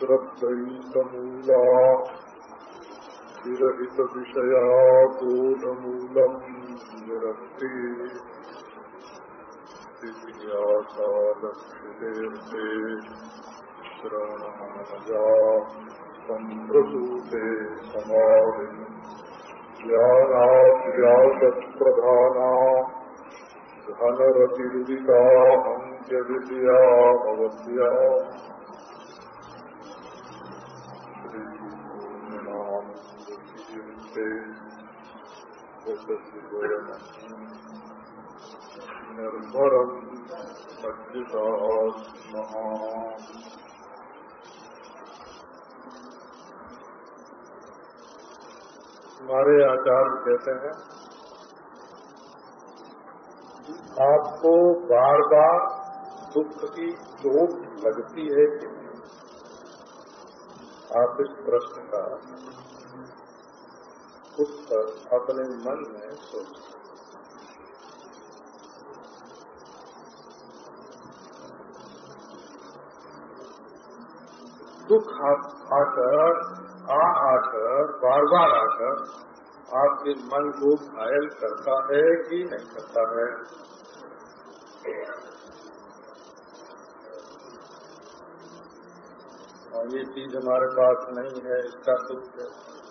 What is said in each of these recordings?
भक्तिश्रद्धैकमूला विरहितविषया बोधमूलम् निरक्ति दिव्यासालक्षितेऽर्थे श्रवणमनजा सम्प्रसूते समाधिम् ज्ञानाव्यासप्रधाना धनरतिरुदिताहन्त्यविद्यामवद्या श्रीनामते निर्भरम् सज्जितास्मः हमारे आचार्य कहते हैं, आपको बार बार दुख की चोट लगती है कि आप इस प्रश्न का उत्तर अपने मन में सोच। दुख आकर, आ आकर, बार बार आकर आपके मन को घायल करता है कि नहीं करता है? और ये चीज़ हमारे पास नहीं है, इसका दुख है।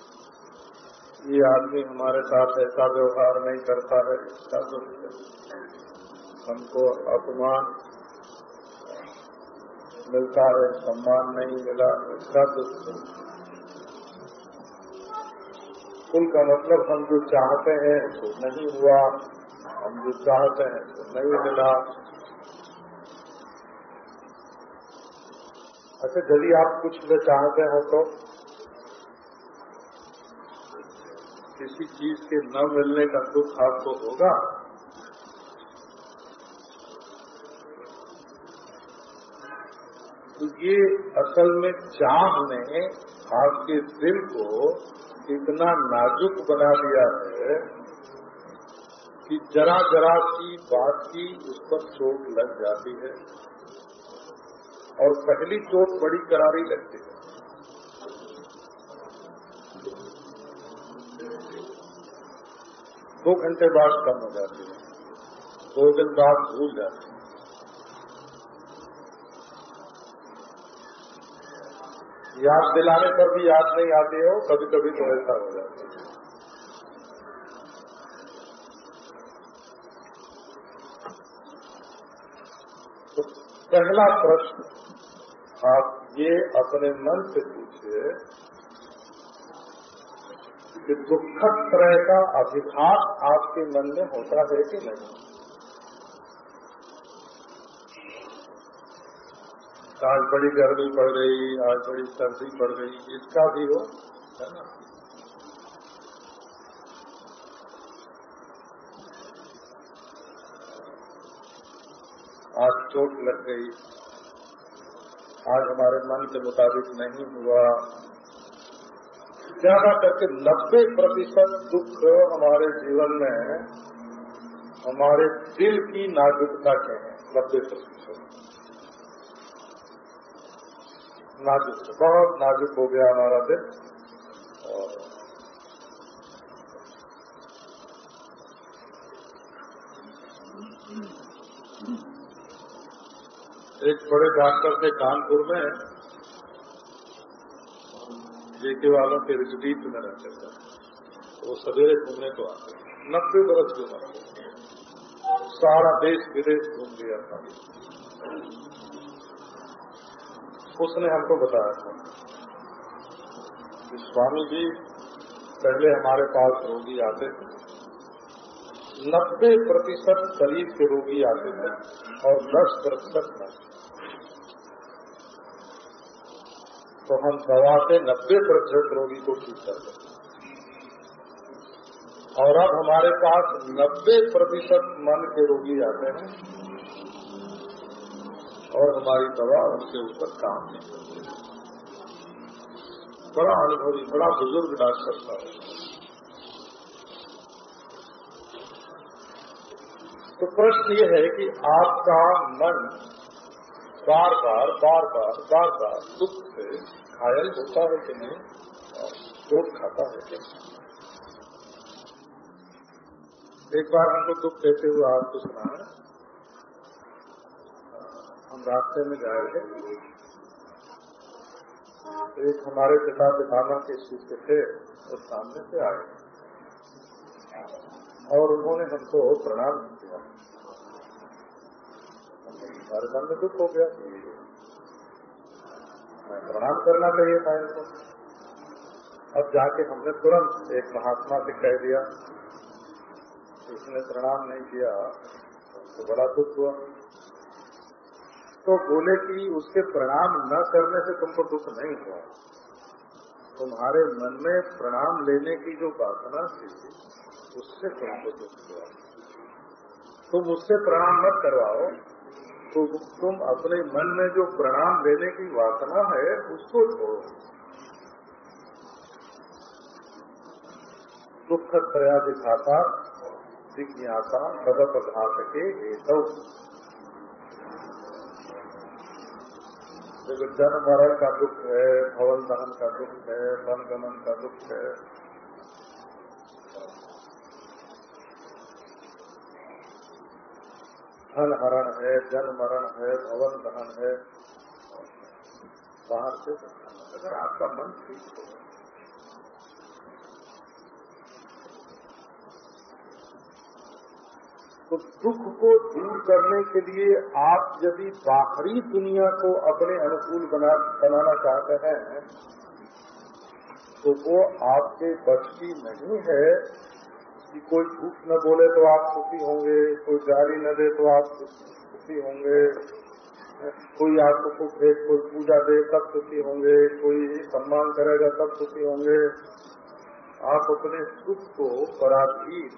ये आदमी हमारे साथ ऐसा व्यवहार नहीं करता है, इसका दुख हमको अपमान मिलता है, सम्मान नहीं मिला, इसका दुख कुल का मतलब हम जो चाहते हैं तो नहीं हुआ। हम जो चाहते हैं तो नहीं मिला। अच्छा यदि आप कुछ चाहते हो तो किसी चीज़ के न मिलने का दुख आपको होगा? तो ये असल में चाह ने आपके दिल को इतना नाजुक बना दिया है कि जरा जरा सी बात की उस पर चोट लग जाती है और पहली चोट बड़ी करारी लगती है। दो घंटे बाद कम हो जाती है। दो दिन बाद भूल जाती है। याद दिलाने पर भी याद नहीं आती हो कभी कभी तो ऐसा हो जाता है। तो पहला प्रश्न, आप ये अपने मन से पूछिए कि दुखद तरह का अभिघात आपके मन में होता है कि नहीं? आज बड़ी गर्मी पड़ रही, आज बड़ी सर्दी पड़ रही, इसका भी हो, है ना? आज चोट लग गई। आज हमारे मन के मुताबिक नहीं हुआ। ज़्यादा करके नब्बे प्रतिशत दुख हमारे जीवन में हमारे दिल की नाजुकता के हैं, नब्बे प्रतिशत। नाजुक, बहुत नाजुक हो गया हमारा दिल। और एक बड़े डॉक्टर थे कानपुर में जेके वालों के रिजदीप में रहते थे। वो सवेरे घूमने को आते नब्बे बरस की उम्र। सारा देश विदेश घूम लिया था। उसने हमको बताया था कि स्वामी जी, पहले हमारे पास रोगी आते थे। नब्बे प्रतिशत शरीर के रोगी आते थे और दस प्रतिशत न तो हम दवा से नब्बे प्रतिशत रोगी को ठीक कर दें और अब हमारे पास नब्बे प्रतिशत मन के रोगी आते हैं और हमारी दवा उनके ऊपर काम नहीं करती। बड़ा अनुभवी, बड़ा बुज़ुर्ग डॉक्टर था तो प्रश्न ये है कि आपका मन बार बार बार बार बार बार दुख से घायल होता है कि नहीं, और चोट खाता है कि एक बार हमको दुख देते हुए आपको सुना है। हम रास्ते में जा रहे थे। एक हमारे पिता पितामा के शिष्य थे वो सामने से आए। और उन्होंने हमको प्रणाम मन में दुख हो गया। प्रणाम करना चाहिए था इनको अब जाके हमने तुरंत एक महात्मा से कह दिया उसने प्रणाम नहीं किया तो बड़ा दुख हुआ। तो बोले कि उसके प्रणाम न करने से तुमको दुख नहीं हुआ। तुम्हारे मन में प्रणाम लेने की जो वासना थी, उससे तुमको दुख हुआ। तुम उससे प्रणाम मत करवाओ। तो तुम अपने मन में जो प्रणाम लेने की वासना है, उसको छोड़ो। दुख त्रया दिखाता, जिज्ञासा सदप घात के हेतु। देखो जन्म मरण का दुख है, भवन दहन का दुख है वन गमन का दुख है। धन हरण है जन मरण है, भवन दहन है। बाहर से अगर आपका मन ठीक हो तो दुख को दूर करने के लिए आप यदि बाहरी दुनिया को अपने अनुकूल बना, बनाना चाहते हैं तो वो आपके बच की नहीं है। कि कोई झूठ न बोले तो आप सुखी होंगे, कोई गाली न दे तो आप सुखी होंगे। कोई आपको कुछ दे कोई पूजा दे तब सुखी होंगे। कोई सम्मान करेगा तब सुखी होंगे। आप अपने सुख को पराधीन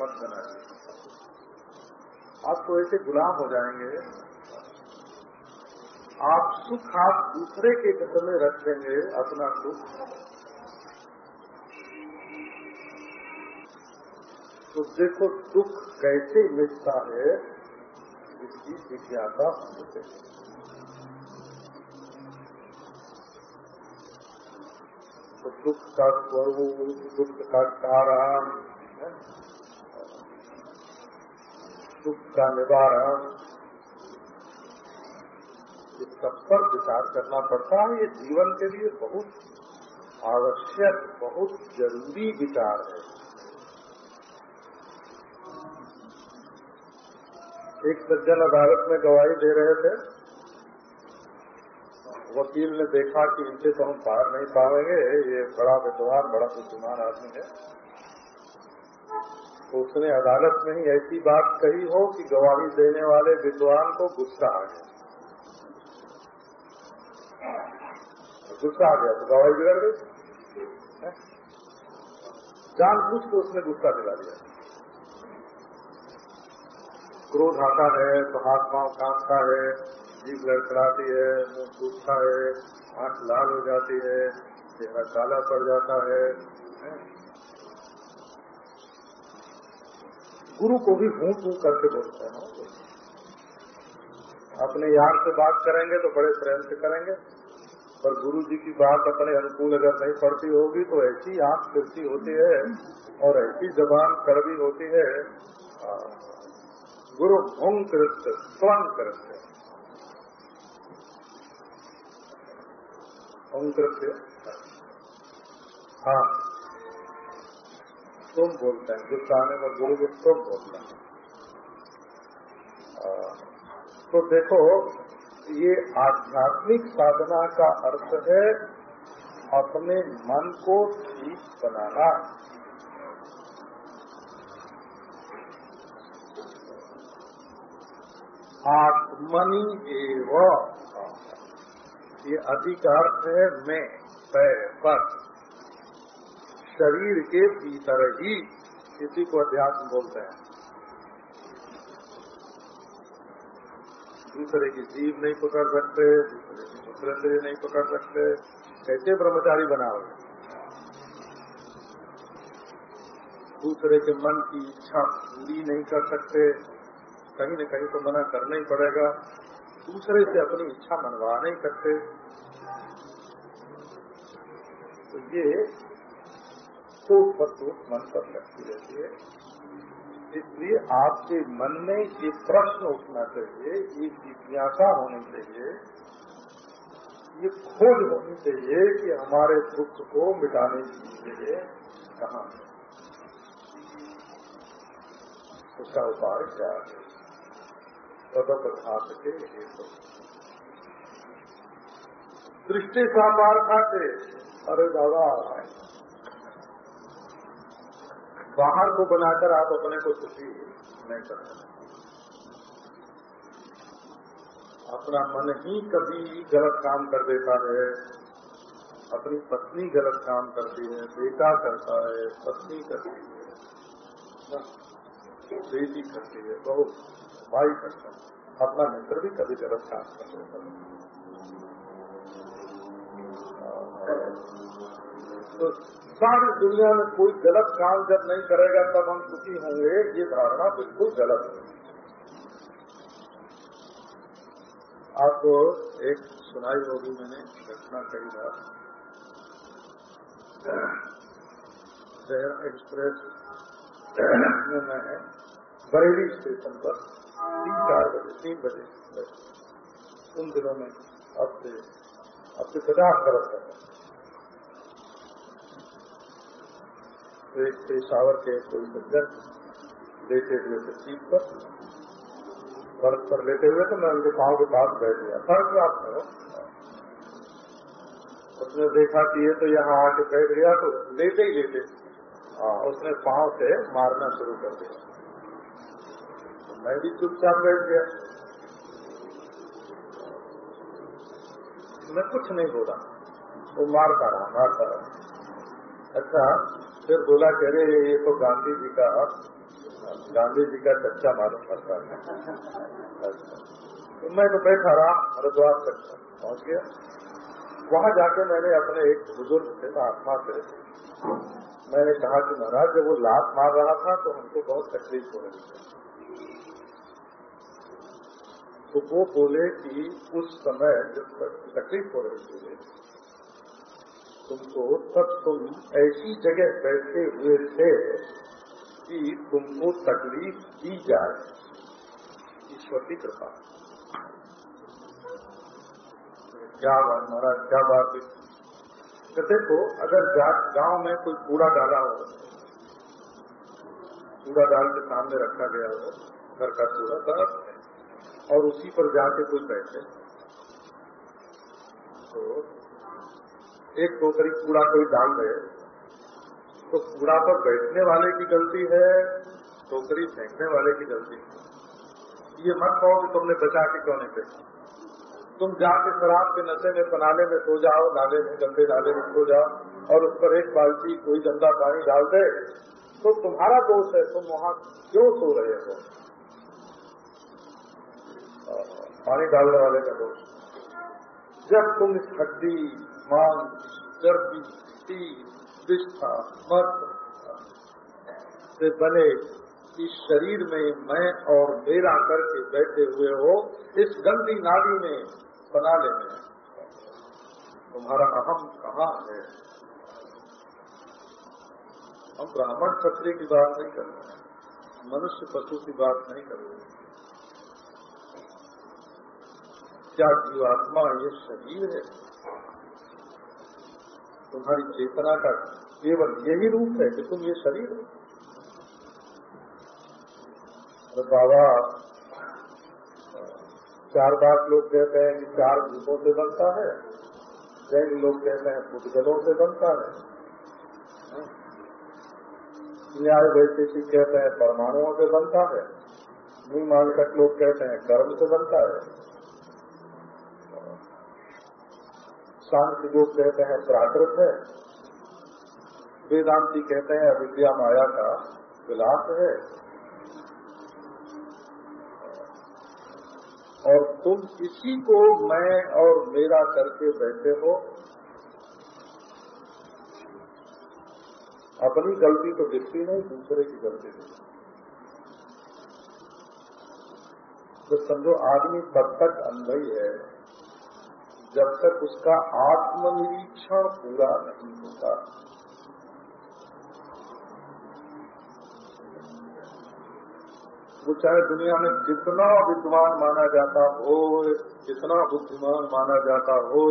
मत बनाइए। आप तो ऐसे गुलाम हो जाएँगे। आप सुख आप दूसरे के घर में रख देंगे अपना सुख तो देखो दुख कैसे मिटता है, इसकी जिज्ञासा होते तो दुख का स्वरूप दुख का कारण दुख का निवारण इस सब पर विचार करना पड़ता है। ये जीवन के लिए बहुत आवश्यक, बहुत ज़रूरी विचार है। एक सज्जन अदालत में गवाही दे रहे थे। वकील ने देखा कि इनसे तो हम पार नहीं पाएँगे। ये बड़ा विद्वान बड़ा बुद्धिमान आदमी है। तो उसने अदालत में ही ऐसी बात कही हो कि गवाही देने वाले विद्वान को गुस्सा आ गया। गुस्सा आ गया तो गवाही बिगड़ गई। जान पूछ के उसने गुस्सा दिला दिया। क्रोध आता है तो हाथ पाँव कांपता है, जीभ लड़खड़ाती है, मुँह सूखता है, आँख लाल हो जाती है, चेहरा काला पड़ जाता है गुरु को भी हूँ तू करके बोलते हैं अपने यार से बात करेंगे तो बड़े प्रेम से करेंगे, पर गुरु जी की बात अपने अनुकूल अगर नहीं पड़ती होगी तो ऐसी आँख फिरती होती है और ऐसी जबान कड़वी होती है। गुरु भूंग कृत्य स्वयं कृत्य हाँ तुम बोलते हैं गुस्सा आने में गुरु को तुम बोलते हैं। तो देखो, ये आध्यात्मिक साधना का अर्थ है अपने मन को ठीक बनाना। मनी एव। ये अधिकार है मैं, पैर शरीर के भीतर ही इसी को अध्यात्म बोलते हैं। दूसरे की जीव नहीं पकड़ सकते, दूसरे की नहीं पकड़ सकते। कैसे ब्रह्मचारी बनाओगे दूसरे के मन की इच्छा पूरी नहीं कर सकते। कहीं न कहीं तो मना करना ही पड़ेगा। दूसरे से अपनी इच्छा मनवा नहीं सकते। तो ये टूट पर टूट मन पर लगती रहती है। इसलिए आपके मन में ये प्रश्न उठना चाहिए, ये जिज्ञासा होनी चाहिए, ये खोज होनी चाहिए कि हमारे दुख को मिटाने के लिए कहा है। उसका उपाय क्या है? तदपधात के हेतु दृष्टि साकार खाते, अरे दादा। बाहर को बनाकर आप अपने को सुखी नहीं कर सकते। अपना मन ही कभी गलत काम कर देता है, अपनी पत्नी गलत काम करती है, बेटा करता है, पत्नी करती है बेटी करती है बहु करता है। अपना मित्र भी कभी गलत काम कर तो सारी दुनिया में कोई गलत काम जब नहीं करेगा, तब हम सुखी होंगे, ये धारणा बिल्कुल गलत है। आपको एक सुनाई होगी मैंने, घटना कही बार। शहर एक्सप्रेस में मैं बरेली स्टेशन पर तीन चार बजे, तीन बजे उन दिनों में अब से पचास बरस है तो एक पेशावर के कोई सज्जन लेटे हुए थे सीट पर। बर्फ़ पर लेटे हुए तो मैं उनके पाँव के पास बैठ गया। फ़र्क आप करो उसने देखा कि ये तो यहाँ आके बैठ गया तो लेते ही लेते हाँ उसने पाँव से मारना शुरू कर दिया। मैं भी चुपचाप बैठ गया। मैं कुछ नहीं बोला। वो मारता रहा मारता रहा। अच्छा फिर बोला, कह रहे, ये तो गांधी जी का, गांधी जी का चर्चा मालूम करता है। अच्छा। तो मैं तो बैठा रहा, हरिद्वार तक पहुँच गया। वहाँ जाके मैंने अपने एक बुज़ुर्ग से महात्मा से मैंने कहा कि, महाराज, जब वो लात मार रहा था तो हमको बहुत तकलीफ़ हो रही थी। तो वो बोले कि उस समय जब तकलीफ़ हो रही थी, तुमको तब तुम ऐसी जगह बैठे हुए थे कि तुमको तकलीफ़ दी जाए। ईश्वर की कृपा। क्या बात महाराज, क्या बात है। तो देखो, अगर गाँव में कोई कूड़ा डाला हो, कूड़ा डाल के सामने रखा गया हो, घर का कूड़ा साफ़ है और उसी पर जाके कोई बैठे तो एक टोकरी कूड़ा कोई डाल दे तो कूड़ा पर बैठने वाले की गलती है टोकरी फेंकने वाले की गलती है। ये मत कहो कि तुमने बचा के क्यों नहीं फेंका। तुम जाके शराब के नशे में, पनाले में सो जाओ नाले में, गंदे नाले में सो जाओ और उस पर एक बाल्टी, कोई गंदा पानी डाल दे तो तुम्हारा दोष है, तुम वहाँ क्यों सो रहे हो? पानी डालने वाले का दोष। जब तुम इस हड्डी मांस, चर्बी तीर विष्ठा मत से बने इस शरीर में मैं और मेरा करके बैठे हुए हो, इस गंदी नाली में बना लेने तुम्हारा अहम कहाँ है? हम ब्राह्मण क्षत्रिय की बात नहीं कर रहे हैं। मनुष्य पशु की बात नहीं कर रहे हैं। क्या जीवात्मा ये शरीर है। तुम्हारी चेतना का केवल यही रूप है कि तुम ये शरीर हो। बाबा, चार बात लोग कहते हैं कि चार भूतों से बनता है, जैन लोग कहते हैं भूतजलों से बनता है। न्याय वैशेषिक कहते हैं परमाणुओं से बनता है मीमांसक लोग कहते हैं कर्म से बनता है। शांति लोग कहते हैं, प्राकृत है। वेदांति कहते हैं, अविद्या माया का विलास है। और तुम इसी को मैं और मेरा करके बैठे हो। अपनी गलती तो दिखती नहीं, दूसरे की गलती दिखती तो समझो, आदमी तब तक अंधा है। जब तक उसका आत्मनिरीक्षण पूरा नहीं होता। वो चाहे दुनिया में कितना विद्वान माना जाता हो कितना बुद्धिमान माना जाता हो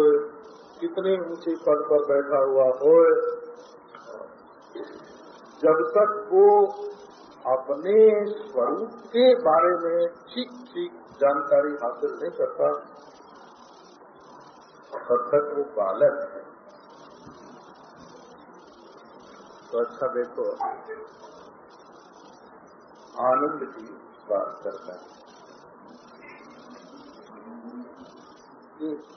कितने ऊँचे पद पर बैठा हुआ हो जब तक वो अपने स्वरूप के बारे में ठीक ठीक जानकारी हासिल नहीं करता तक वो बालक है। तो अच्छा देखो, आनंद की बात करता है।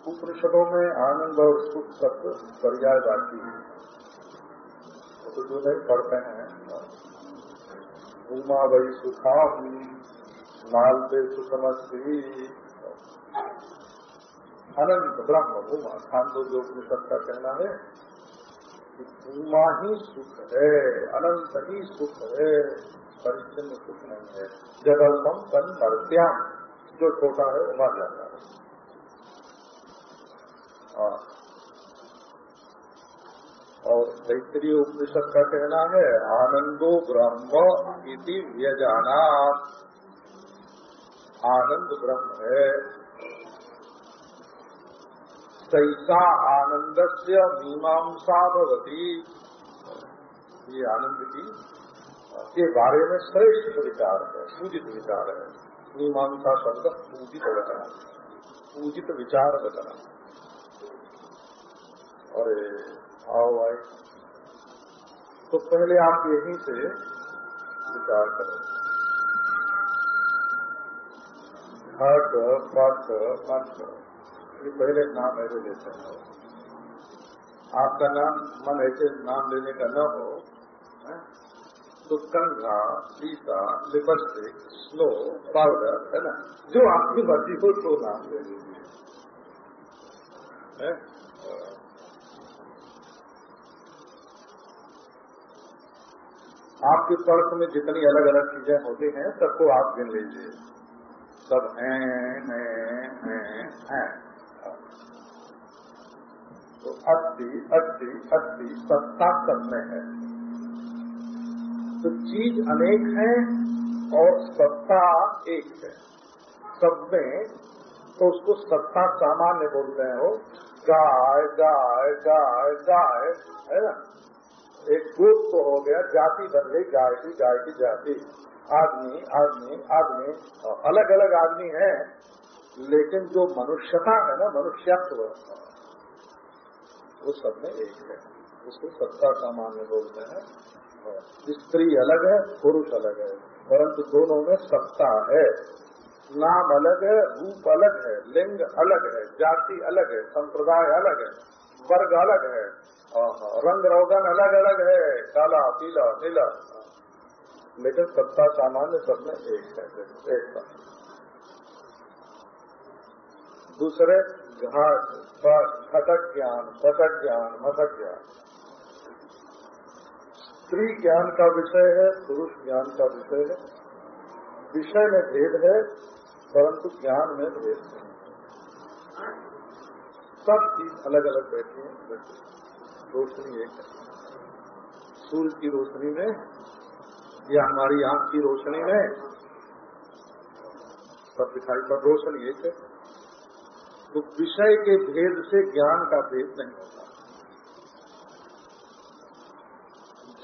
उपनिषदों में आनंद और सुख शब्द पर्यायवाची है। तो जो नहीं पढ़ते हैं। उमा वही सुखा नालते सुखमस्ती। अनंत ब्रह्म भूमा खांदो जो उपनिषद का कहना है कि उमा ही सुख है, अनंत ही सुख है परिचन्न सुख नहीं है। जगल्पम तन मर्त्याम जो छोटा है वो मर जाता है। हाँ। और तैतरीय उपनिषद का कहना है, आनंदो ब्रह्म इति व्यजाना आनंद ब्रह्म है। सैसा आनंद से मीमांसा भवती। ये आनंद की, के बारे में श्रेष्ठ विचार है, पूजित विचार है। मीमांसा शब्द पूजित वचना, पूजित विचार वचना। अरे, आओ भाई। तो पहले आप यहीं से विचार करें। घट, पट मठ ये पहले नाम ऐसे लेते हैं। आपका नाम, मन ऐसे नाम लेने का न हो? तो कंघा सीता, लिपस्टिक, स्नो, पाउडर, है ना? जो आपकी मर्ज़ी हो तो नाम ले लीजिए। आपके पर्स में जितनी अलग अलग चीज़ें होती हैं, सबको आप गिन लीजिए। सब हैं हैं हैं हैं। तो अस्सी अस्सी अस्सी सत्ता सब में है। तो चीज़ अनेक है और सत्ता एक है। सब में तो उसको सत्ता सामान्य बोलते हैं वो। गाय गाय गाय गाय, है ना? एक गोप तो हो गया, जाति बन गई, गाय की गाय की जाति। आदमी आदमी आदमी अलग अलग आदमी है, लेकिन जो मनुष्यता है ना, मनुष्यत्व वो सब में एक है। उसको सत्ता सामान्य बोलते हैं। स्त्री अलग है, पुरुष अलग है, परंतु दोनों में सत्ता है। नाम अलग है, रूप अलग है, लिंग अलग है, जाति अलग है, संप्रदाय अलग है, वर्ग अलग है। रंग रोगन अलग अलग है, काला, पीला, नीला। लेकिन सत्ता सामान्य सब में एक है, एक दूसरे घटक ज्ञान पटक ज्ञान मटक ज्ञान। स्त्री ज्ञान का विषय है, पुरुष ज्ञान का विषय है। विषय में भेद है, परंतु ज्ञान में भेद नहीं सब चीज़ अलग अलग बैठी है। रोशनी एक है। सूर्य की रोशनी में, या हमारी आँख की रोशनी में, सब दिखाई पर रोशनी एक है। तो विषय के भेद से ज्ञान का भेद नहीं होता।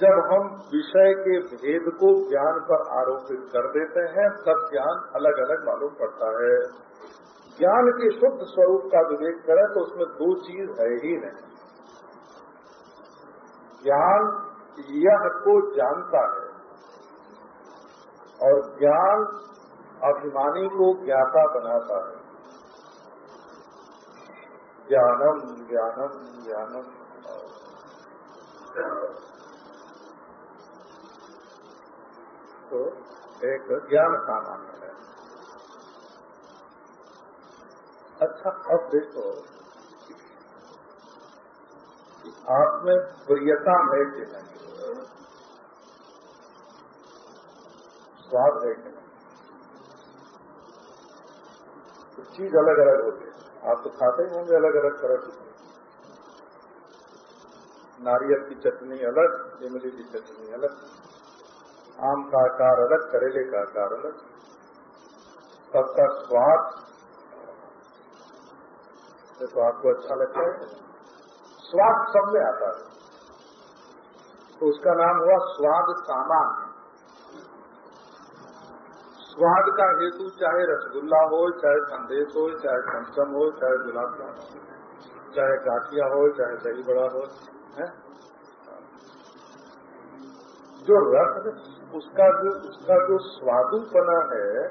जब हम विषय के भेद को ज्ञान पर आरोपित कर देते हैं, तब ज्ञान अलग अलग मालूम पड़ता है। ज्ञान के शुद्ध स्वरूप का विवेक करें तो उसमें दो चीज़ है ही नहीं। ज्ञान यह को जानता है और ज्ञान अभिमानी को ज्ञाता बनाता है। ज्ञानम ज्ञानम ज्ञानम। तो एक ज्ञान सामान्य है। अच्छा अब देखो आप में प्रियता है कि नहीं? स्वाद है कि नहीं? तो चीज़ अलग अलग होती है। आप तो खाते ही होंगे अलग अलग तरह की। नारियल की चटनी अलग, इमली की चटनी अलग, आम का आकार अलग, करेले का आकार अलग, सबका स्वाद। तो आपको अच्छा लगता है? स्वाद सब में आता है। तो उसका नाम हुआ स्वाद सामान। स्वाद का हेतु, चाहे रसगुल्ला हो, चाहे संदेश हो, चाहे चमचम हो, चाहे गुलाब जामुन चाहे गाठिया हो, चाहे दही बड़ा हो, है? जो रस, उसका जो उसका जो स्वादुपना है,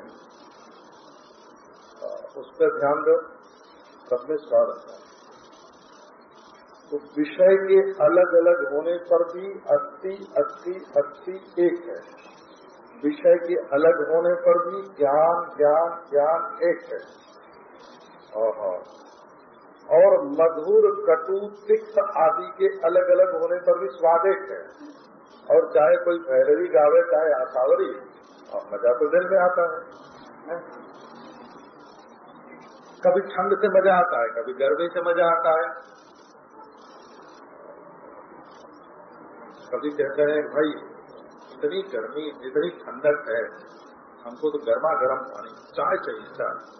उस पर ध्यान दो सब में स्वाद है। तो विषय के अलग अलग होने पर भी अस्सी अस्सी अस्सी एक है। विषय के अलग होने पर भी ज्ञान ज्ञान ज्ञान एक है। और मधुर, कटु, तिक्त आदि के अलग अलग होने पर भी स्वाद एक है। और चाहे कोई भैरवी गावे, चाहे आसावरी और मज़ा तो दिल में आता है? कभी ठंड से मज़ा आता है, कभी गर्मी से मज़ा आता है। कभी कहते हैं, भाई इतनी गर्मी, जितनी ठंडक है, हमको तो गर्मा गर्म पानी, चाय चाहिए, चाय।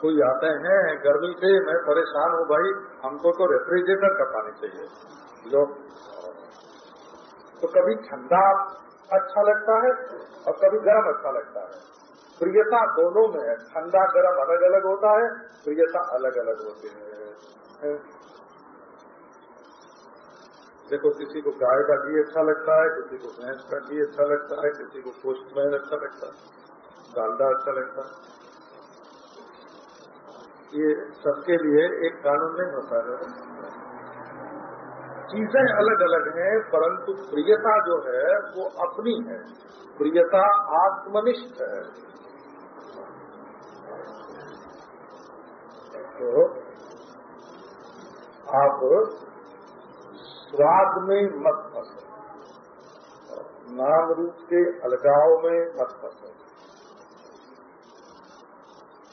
कोई आते हैं, गर्मी से मैं परेशान हूँ भाई, हमको तो रेफ्रिजरेटर का पानी चाहिए। जो तो कभी ठंडा अच्छा लगता है और कभी गर्म अच्छा लगता है। प्रियता दोनों में ठंडा, गर्म अलग अलग होता है, प्रियता अलग अलग होती है। देखो, किसी को गाय का घी अच्छा लगता है, किसी को भैंस का घी अच्छा लगता है, किसी को पोस्टमैन अच्छा लगता है डालडा अच्छा लगता है। ये सबके लिए एक कानून नहीं होता है। चीज़ें अलग अलग हैं, परंतु प्रियता जो है, वो अपनी है। प्रियता आत्मनिष्ठ है। तो आप स्वाद में मत फंसो। नाम रूप के अलगाव में मत फंसो।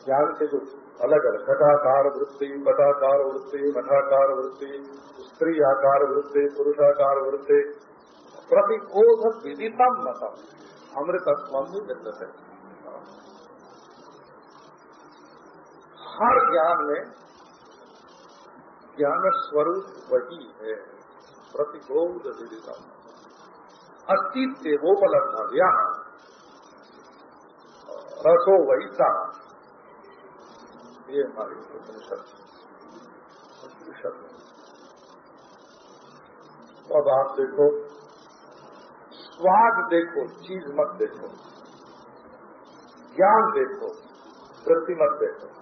ज्ञान के जो अलग अलग, घटाकार वृत्ति, पटाकार वृत्ति, मठाकार वृत्ति, स्त्री आकार वृत्ति पुरुषाकार वृत्ति प्रतिबोध विदितम मतम अमृतत्व है हर ज्ञान में ज्ञान स्वरूप वही है। प्रतिबोध विदितम अस्तित्व ज्ञान रसो वैसा। ये हमारी उपनिषद। उपनिषद। अब आप देखो, स्वाद देखो, चीज़ मत देखो। ज्ञान देखो, वृत्ति मत देखो।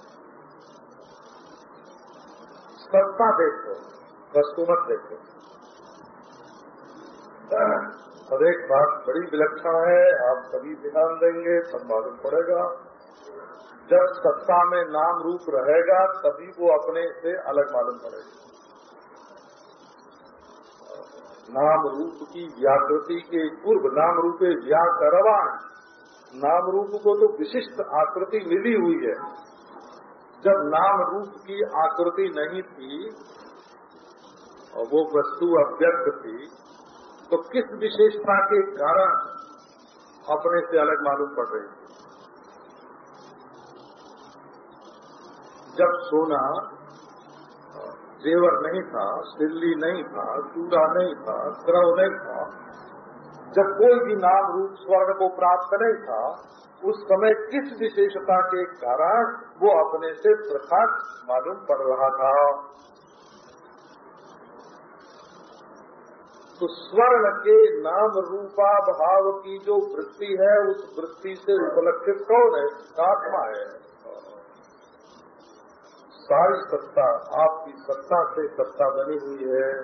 सत्ता देखो, वस्तु मत देखो। और एक बात बड़ी विलक्षण है, आप सभी ध्यान देंगे सब मालूम पड़ेगा। जब सत्ता में नाम रूप रहेगा, तभी वो अपने से अलग मालूम पड़ेगा। नाम रूप की व्याकृति के पूर्व, नाम रूपे व्याकरवाण नाम रूप को तो विशिष्ट आकृति मिली हुई है। जब नाम रूप की आकृति नहीं थी, और वो वस्तु अव्यक्त थी तो किस विशेषता के कारण अपने से अलग मालूम पड़ रही थी? जब सोना जेवर नहीं था, सिल्ली नहीं था, चूड़ा नहीं था, द्रव नहीं था, जब कोई भी नाम रूप स्वर्ण को प्राप्त नहीं था, उस समय किस विशेषता के कारण वो अपने से प्रकाश मालूम पड़ रहा था? तो स्वर्ण के नाम रूपा भाव की जो वृत्ति है, उस वृत्ति से उपलक्षित कौन है? आत्मा है। सारी सत्ता आपकी सत्ता से सत्ता बनी हुई है।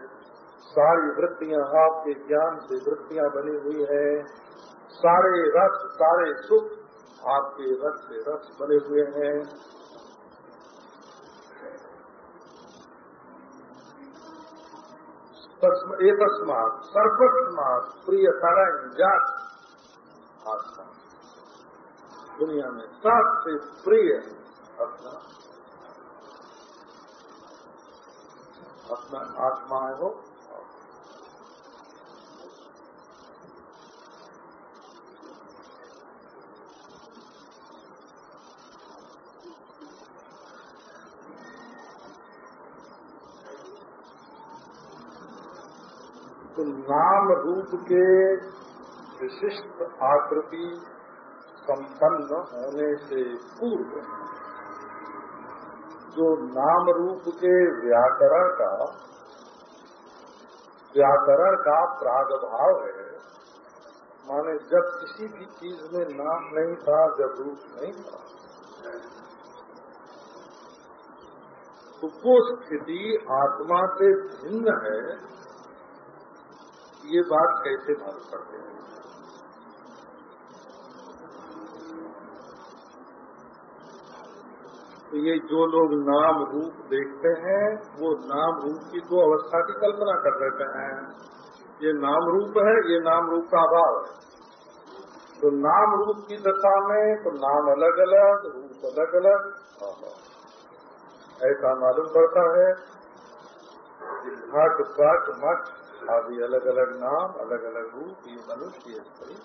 सारी वृत्तियाँ आपके ज्ञान से वृत्तियाँ बनी हुई है। सारे रस, सारे सुख आपके रस से रस बने हुए हैं। तस्मात सर्वस्मात प्रिय तरंग जात आत्मा। दुनिया में सबसे प्रिय अपना अपना आत्मा है वो तो नाम रूप के विशिष्ट आकृति संपन्न होने से पूर्व, जो नाम रूप के व्याकरण का व्याकरण का प्रागभाव है, माने जब किसी भी चीज़ में नाम नहीं था, जब रूप नहीं था तो वो स्थिति आत्मा से भिन्न है ये बात कैसे मालूम करते हैं? तो ये जो लोग नाम रूप देखते हैं, वो नाम रूप की दो अवस्था की कल्पना कर लेते हैं। ये नाम रूप है, ये नाम रूप का अभाव है। तो नाम रूप की दशा में तो नाम अलग अलग रूप अलग अलग ऐसा मालूम पड़ता है। घट पट मठ। आदि अलग अलग नाम, अलग अलग रूप ये मनुष्य ये स्त्री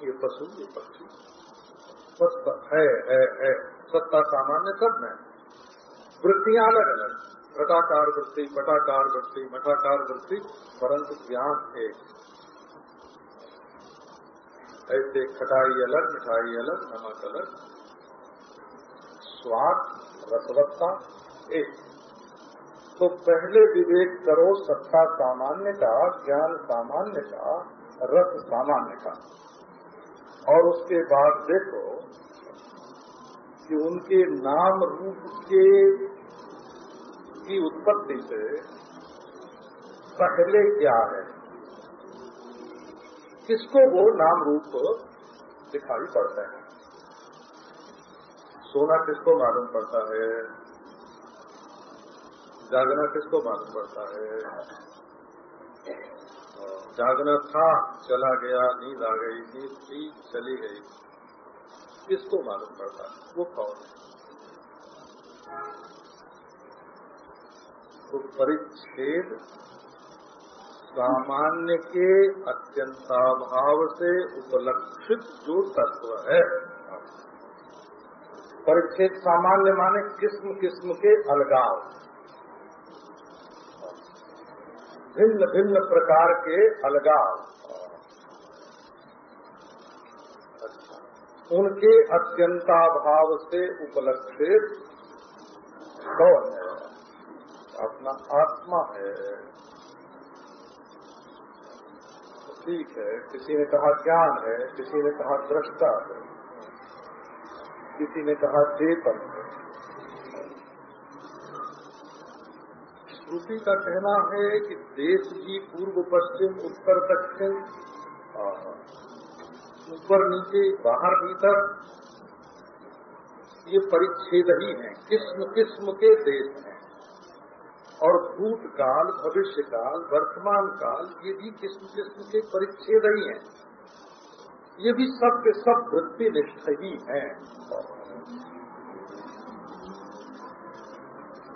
ये पशु, ये पक्षी। है है है। सत्ता सामान्य सब में। वृत्तियाँ अलग अलग। घटाकार वृत्ति, पटाकार वृत्ति, मठाकार वृत्ति, परंतु ज्ञान एक। ऐसे खटाई अलग, मिठाई अलग, नमक अलग। स्वाद, रसवत्ता एक। तो पहले विवेक करो सत्ता सामान्य का ज्ञान सामान्य का रस सामान्य का और उसके बाद देखो कि उनके नाम रूप के की उत्पत्ति से पहले क्या है? किसको वो नाम रूप दिखाई पड़ता है? सोना किसको मालूम पड़ता है? जागना किसको मालूम पड़ता है? जागना था, चला गया, नींद आ गई, नींद थी, चली गई। किसको मालूम पड़ता है? वो कौन है? तो परिच्छेद सामान्य के अत्यंताभाव से उपलक्षित जो तत्व है। परिच्छेद सामान्य माने किस्म किस्म के अलगाव। भिन्न भिन्न प्रकार के अलगाव उनके अत्यंताभाव से उपलक्षित कौन है? अपना आत्मा है। ठीक है, किसी ने कहा ज्ञान है, किसी ने कहा दृष्टा है, किसी ने कहा चेतन है। श्रुति का कहना है कि देश भी पूर्व, पश्चिम, उत्तर, दक्षिण ऊपर, नीचे, बाहर, भीतर, ये परिच्छेद ही हैं। किस्म किस्म के देश हैं। और भूतकाल भविष्य काल वर्तमान काल ये भी किस्म किस्म के परिच्छेद ही हैं। ये भी सब के सब वृत्ति निष्ठ ही हैं।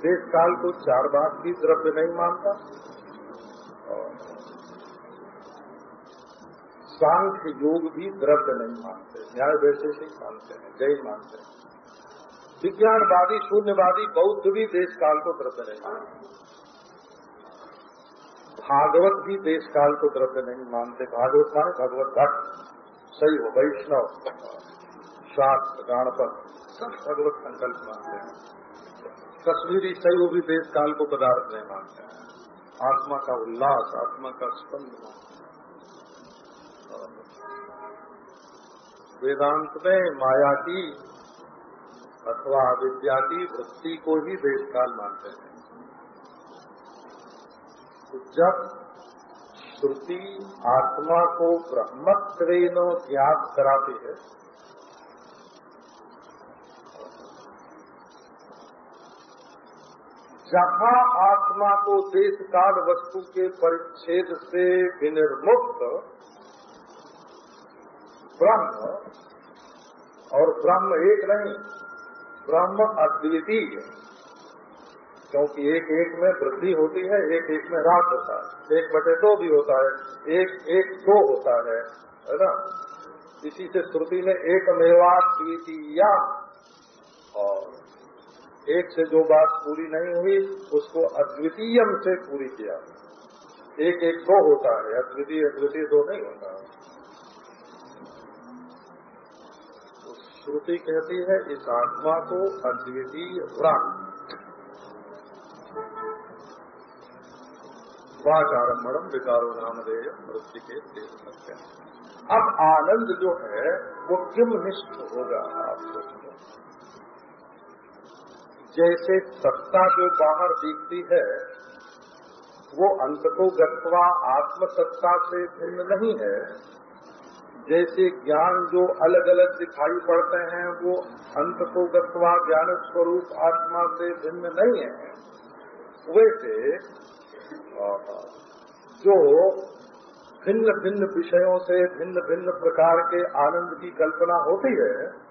देश काल को चार बात भी द्रव्य नहीं मानता। सांख्य योग भी द्रव्य नहीं मानते। न्याय वैशेषिक मानते हैं जैन मानते हैं। विज्ञानवादी, शून्यवादी, बौद्ध भी देश काल को द्रव्य नहीं मानते। भागवत भी देश काल को द्रव्य नहीं मानते। भागवत माने भगवत भक्त सही हो, वैष्णव, शास्त्र गाणपत सब भगवत संकल्प मानते हैं। कश्मीरी शैव भी देश काल को पदार्थ नहीं मानते हैं। आत्मा का उल्लास, आत्मा का स्पंद वेदांत में माया की अथवा अविद्या की वृत्ति को ही देश काल मानते हैं। तो जब श्रुति आत्मा को ब्रह्मत्व ज्ञात कराती है जहाँ आत्मा को देश काल वस्तु के परिच्छेद से विनिर्मुक्त ब्रह्म, और ब्रह्म एक नहीं, ब्रह्म अद्वितीय क्योंकि एक एक में वृद्धि होती है, एक एक में रात होता है। एक बटे दो भी होता है, एक एक दो होता है है ना? इसी से श्रुति में एक मेवा द्वितीया और एक से जो बात पूरी नहीं हुई, उसको अद्वितीयम से पूरी किया। एक एक दो होता है, अद्वितीय अद्वितीय दो नहीं होता। तो श्रुति कहती है, इस आत्मा को अद्वितीय व्रात। वाचारम्भम विकारो नामधेय मृत्यु के सत्य। अब आनंद जो है, वो किम निष्ठ होगा आप सोचो जैसे सत्ता जो बाहर दिखती है, वो अंत को गत्वा आत्म सत्ता से भिन्न नहीं है। जैसे ज्ञान जो अलग अलग दिखाई पड़ते हैं, वो अंत को गत्वा ज्ञान स्वरूप आत्मा से भिन्न नहीं है। वैसे जो भिन्न भिन्न विषयों से भिन्न भिन्न प्रकार के आनंद की कल्पना होती है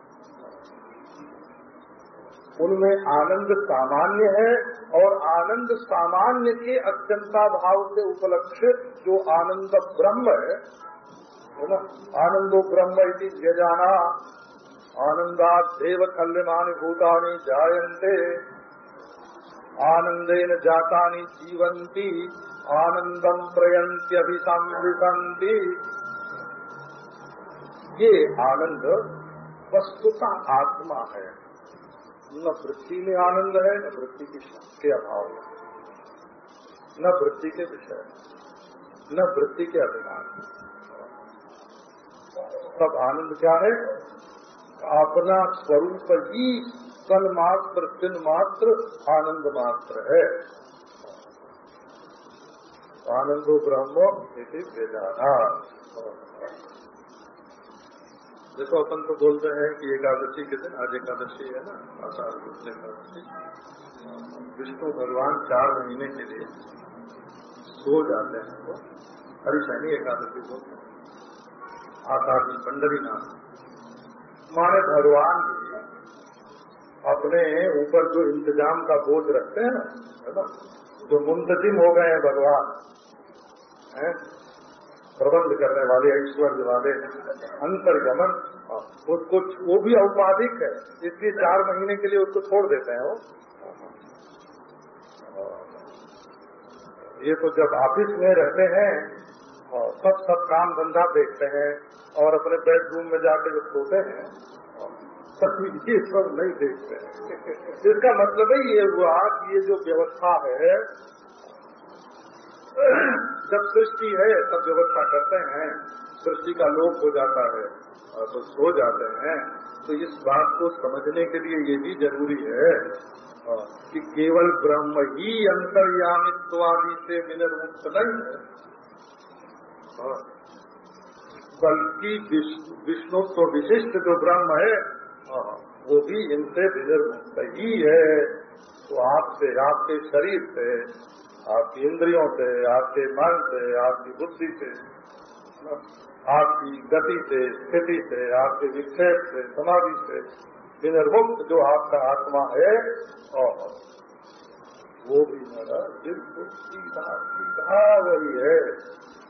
उनमें आनंद सामान्य है और आनंद सामान्य के अत्यंता भाव से उपलक्ष्य जो आनंद ब्रह्म है ना? आनंदो ब्रह्म इति यजाना। आनंदात देव कल्याणी भूतानि जायन्ते। आनंदेन जातानि जीवंती आनंदम प्रयंत्यभिसंविशंति ये आनंद वस्तुता आत्मा है। न वृत्ति में आनंद है, न वृत्ति के अभाव में न वृत्ति के विषय, न वृत्ति के अभिमान। तब आनंद क्या है? अपना स्वरूप ही तन मात्र तिन मात्र आनंद मात्र है। आनंदो ब्रह्म इति वेदाना। देखो, अपन तो बोलते हैं कि एकादशी के दिन, आज एकादशी है ना, आषाढ़ एकादशी। विष्णु भगवान चार महीने के लिए सो जाते हैं वो हरिशैनी एकादशी बोलते हैं आषाढ़ की पंडरीनाथ माने भगवान अपने ऊपर जो इंतज़ाम का बोझ रखते हैं ना, है ना, जो मुंतजिम हो गए हैं भगवान, है प्रबंध करने वाले ऐश्वर्य वाले अंतर्गमन वो कुछ, वो भी औपाधिक है, इसलिए चार महीने के लिए उसको छोड़ देते हैं वो। ये तो जब ऑफ़िस में रहते हैं और सब सब काम धंधा देखते हैं और अपने बेडरूम में जाके जब सोते हैं तब ये सब नहीं देखते हैं। इसका मतलब ही ये हुआ कि ये जो व्यवस्था है जब सृष्टि है, तब व्यवस्था करते हैं, सृष्टि का लोप हो जाता है और तो सो जाते हैं तो इस बात को समझने के लिए ये भी ज़रूरी है कि केवल ब्रह्म ही अंतर्यामित्वादि से विनिर्मुक्त नहीं है। बल्कि विष्णु तो विशिष्ट जो ब्रह्म है वो भी इनसे विनिर्मुक्त ही है तो आपसे, आपके शरीर से आपकी इंद्रियों से, आपके मन से, आपकी बुद्धि से, आपकी गति से, स्थिति से, आपके विक्षेप से, समाधि से विनिर्मुक्त जो आपका आत्मा है, और वो भी मेरा बिल्कुल सीधा सीधा वही है।